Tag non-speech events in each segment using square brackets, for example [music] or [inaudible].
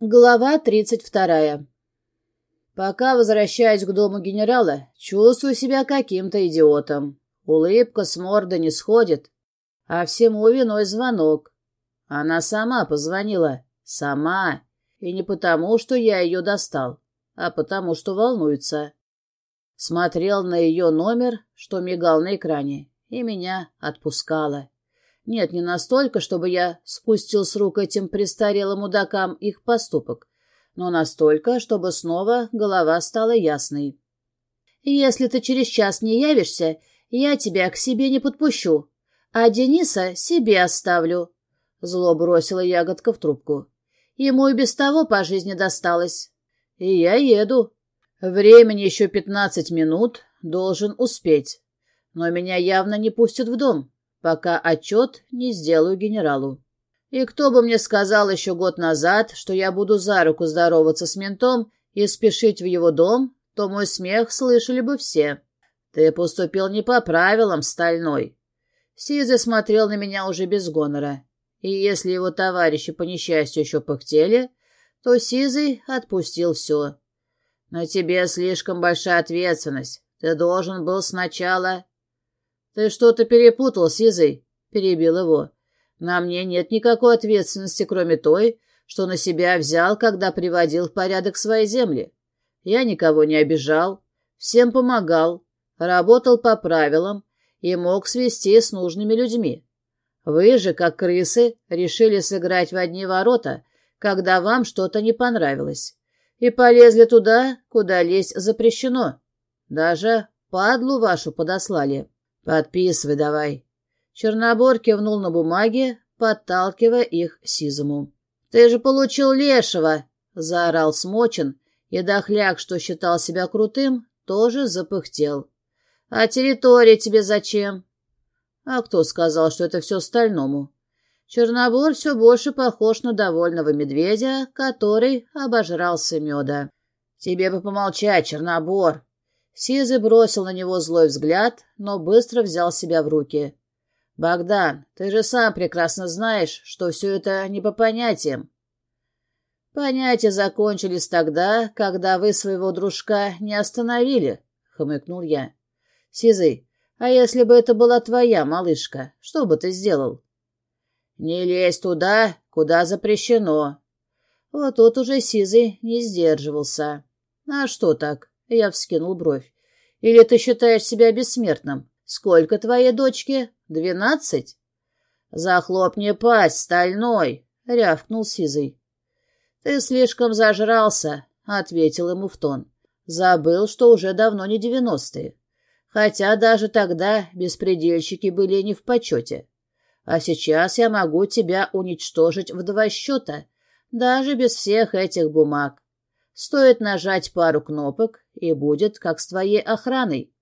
Глава тридцать вторая. Пока возвращаюсь к дому генерала, чувствую себя каким-то идиотом. Улыбка с морды не сходит, а всему виной звонок. Она сама позвонила. Сама. И не потому, что я ее достал, а потому, что волнуется. Смотрел на ее номер, что мигал на экране, и меня отпускала. Нет, не настолько, чтобы я спустил с рук этим престарелым мудакам их поступок, но настолько, чтобы снова голова стала ясной. «Если ты через час не явишься, я тебя к себе не подпущу, а Дениса себе оставлю», — зло бросила ягодка в трубку. «Ему и без того по жизни досталось. И я еду. Времени еще пятнадцать минут, должен успеть. Но меня явно не пустят в дом пока отчет не сделаю генералу. И кто бы мне сказал еще год назад, что я буду за руку здороваться с ментом и спешить в его дом, то мой смех слышали бы все. Ты поступил не по правилам, Стальной. Сизый смотрел на меня уже без гонора. И если его товарищи по несчастью еще пыхтели, то Сизый отпустил все. На тебе слишком большая ответственность. Ты должен был сначала «Ты что-то перепутал, Сизый», — перебил его. «На мне нет никакой ответственности, кроме той, что на себя взял, когда приводил в порядок свои земли. Я никого не обижал, всем помогал, работал по правилам и мог свести с нужными людьми. Вы же, как крысы, решили сыграть в одни ворота, когда вам что-то не понравилось, и полезли туда, куда лезть запрещено. Даже падлу вашу подослали». «Подписывай давай». Чернобор кивнул на бумаге, подталкивая их Сизому. «Ты же получил лешего!» — заорал Смочин, и дохляк, что считал себя крутым, тоже запыхтел. «А территория тебе зачем?» «А кто сказал, что это все стальному?» Чернобор все больше похож на довольного медведя, который обожрался меда. «Тебе бы помолчать, Чернобор!» Сизый бросил на него злой взгляд, но быстро взял себя в руки. «Богдан, ты же сам прекрасно знаешь, что все это не по понятиям». «Понятия закончились тогда, когда вы своего дружка не остановили», — хмыкнул я. «Сизый, а если бы это была твоя малышка, что бы ты сделал?» «Не лезь туда, куда запрещено». Вот тут уже Сизый не сдерживался. «А что так? Я вскинул бровь. «Или ты считаешь себя бессмертным? Сколько твоей дочке? Двенадцать?» «Захлопни пасть, стальной!» — рявкнул Сизый. «Ты слишком зажрался», — ответил ему в тон. «Забыл, что уже давно не девяностые. Хотя даже тогда беспредельщики были не в почете. А сейчас я могу тебя уничтожить в два счета, даже без всех этих бумаг. Стоит нажать пару кнопок, и будет как с твоей охраной.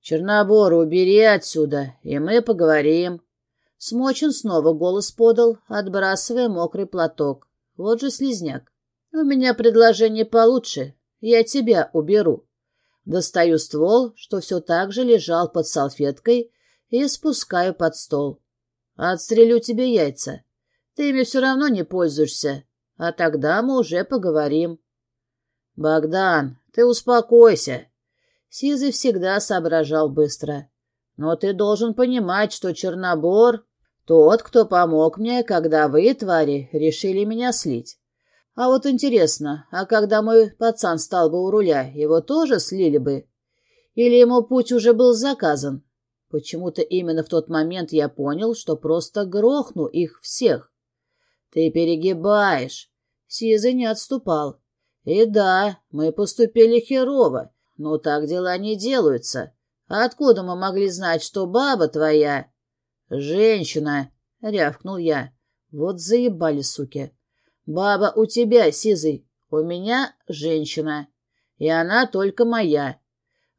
Чернобор, убери отсюда, и мы поговорим. Смочин снова голос подал, отбрасывая мокрый платок. Вот же слизняк. У меня предложение получше. Я тебя уберу. Достаю ствол, что все так же лежал под салфеткой, и спускаю под стол. Отстрелю тебе яйца. Ты ими все равно не пользуешься, а тогда мы уже поговорим. Богдан, ты успокойся. Сизый всегда соображал быстро. Но ты должен понимать, что Чернобор — тот, кто помог мне, когда вы, твари, решили меня слить. А вот интересно, а когда мой пацан стал бы у руля, его тоже слили бы? Или ему путь уже был заказан? Почему-то именно в тот момент я понял, что просто грохну их всех. Ты перегибаешь. Сизый не отступал. И да, мы поступили херово, но так дела не делаются. Откуда мы могли знать, что баба твоя... Женщина, рявкнул я. Вот заебали, суки. Баба у тебя, Сизый, у меня женщина. И она только моя.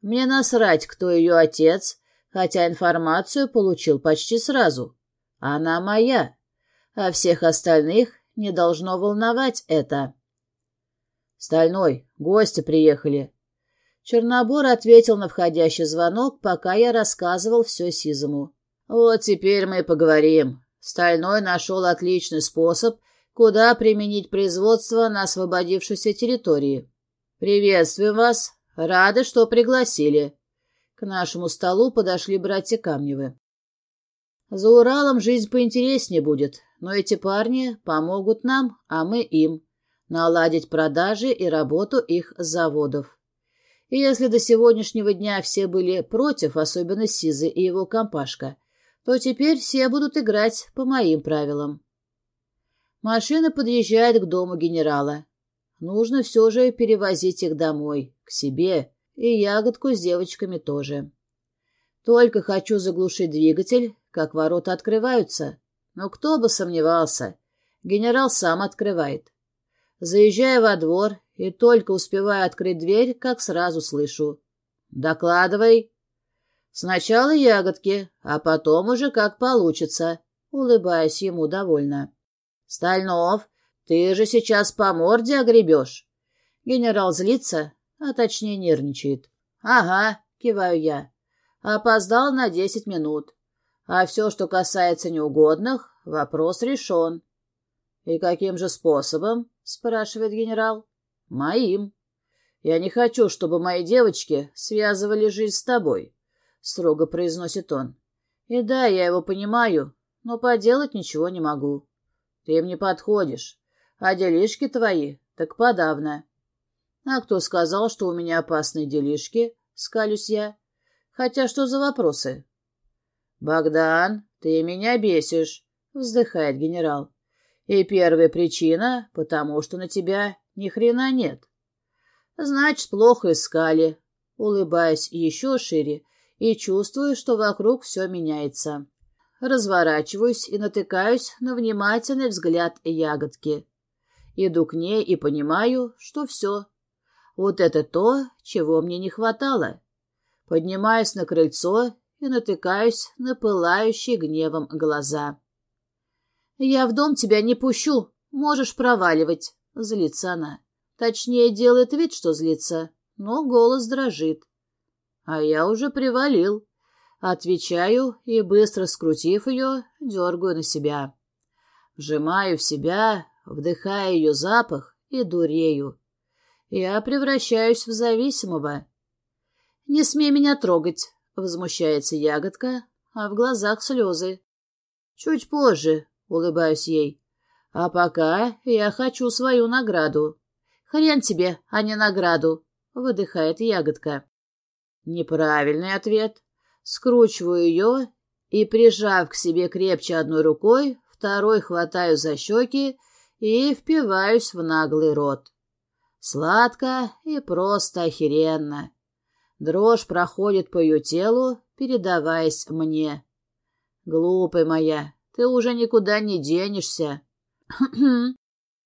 Мне насрать, кто ее отец, хотя информацию получил почти сразу. Она моя. А всех остальных не должно волновать это. «Стальной, гости приехали». Чернобор ответил на входящий звонок, пока я рассказывал все Сизому. «Вот теперь мы поговорим. Стальной нашел отличный способ, куда применить производство на освободившейся территории. Приветствуем вас. Рады, что пригласили. К нашему столу подошли братья Камневы. За Уралом жизнь поинтереснее будет, но эти парни помогут нам, а мы им, наладить продажи и работу их заводов. И если до сегодняшнего дня все были против, особенно Сизы и его компашка, то теперь все будут играть по моим правилам. Машина подъезжает к дому генерала. Нужно все же перевозить их домой, к себе, и ягодку с девочками тоже. Только хочу заглушить двигатель, как ворота открываются. Но кто бы сомневался, генерал сам открывает. Заезжая во двор и только успеваю открыть дверь, как сразу слышу. «Докладывай». «Сначала ягодки, а потом уже как получится», — улыбаясь ему довольно. «Стальнов, ты же сейчас по морде огребешь». Генерал злится, а точнее нервничает. «Ага», — киваю я. «Опоздал на десять минут. А все, что касается неугодных, вопрос решен». «И каким же способом?» — спрашивает генерал. «Моим. Я не хочу, чтобы мои девочки связывали жизнь с тобой», — строго произносит он. «И да, я его понимаю, но поделать ничего не могу. Ты мне подходишь, а делишки твои так подавно». «А кто сказал, что у меня опасные делишки?» — скалюсь я. «Хотя что за вопросы?» «Богдан, ты меня бесишь», — вздыхает генерал. И первая причина — потому что на тебя ни хрена нет. Значит, плохо искали, улыбаясь еще шире и чувствую, что вокруг все меняется. Разворачиваюсь и натыкаюсь на внимательный взгляд ягодки. Иду к ней и понимаю, что все. Вот это то, чего мне не хватало. Поднимаюсь на крыльцо и натыкаюсь на пылающие гневом глаза. «Я в дом тебя не пущу, можешь проваливать», — злится она. Точнее, делает вид, что злится, но голос дрожит. А я уже привалил. Отвечаю и, быстро скрутив ее, дергаю на себя. Вжимаю в себя, вдыхая ее запах и дурею. Я превращаюсь в зависимого. «Не смей меня трогать», — возмущается ягодка, а в глазах слезы. «Чуть позже, — улыбаюсь ей. «А пока я хочу свою награду». «Хрен тебе, а не награду», — выдыхает ягодка. Неправильный ответ. Скручиваю ее и, прижав к себе крепче одной рукой, второй хватаю за щеки и впиваюсь в наглый рот. Сладко и просто охеренно. Дрожь проходит по ее телу, передаваясь мне. Глупая моя, ты уже никуда не денешься. [clears throat]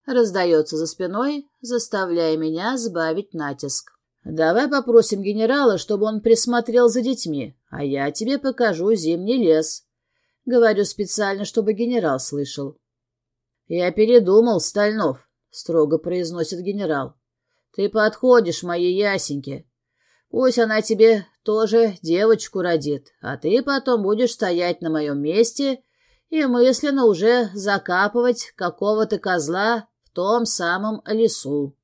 Раздается за спиной, заставляя меня сбавить натиск. Давай попросим генерала, чтобы он присмотрел за детьми, а я тебе покажу зимний лес. Говорю специально, чтобы генерал слышал. Я передумал, Стальнов, строго произносит генерал. Ты подходишь моей ясеньке. Пусть она тебе тоже девочку родит, а ты потом будешь стоять на моем месте и мысленно уже закапывать какого-то козла в том самом лесу.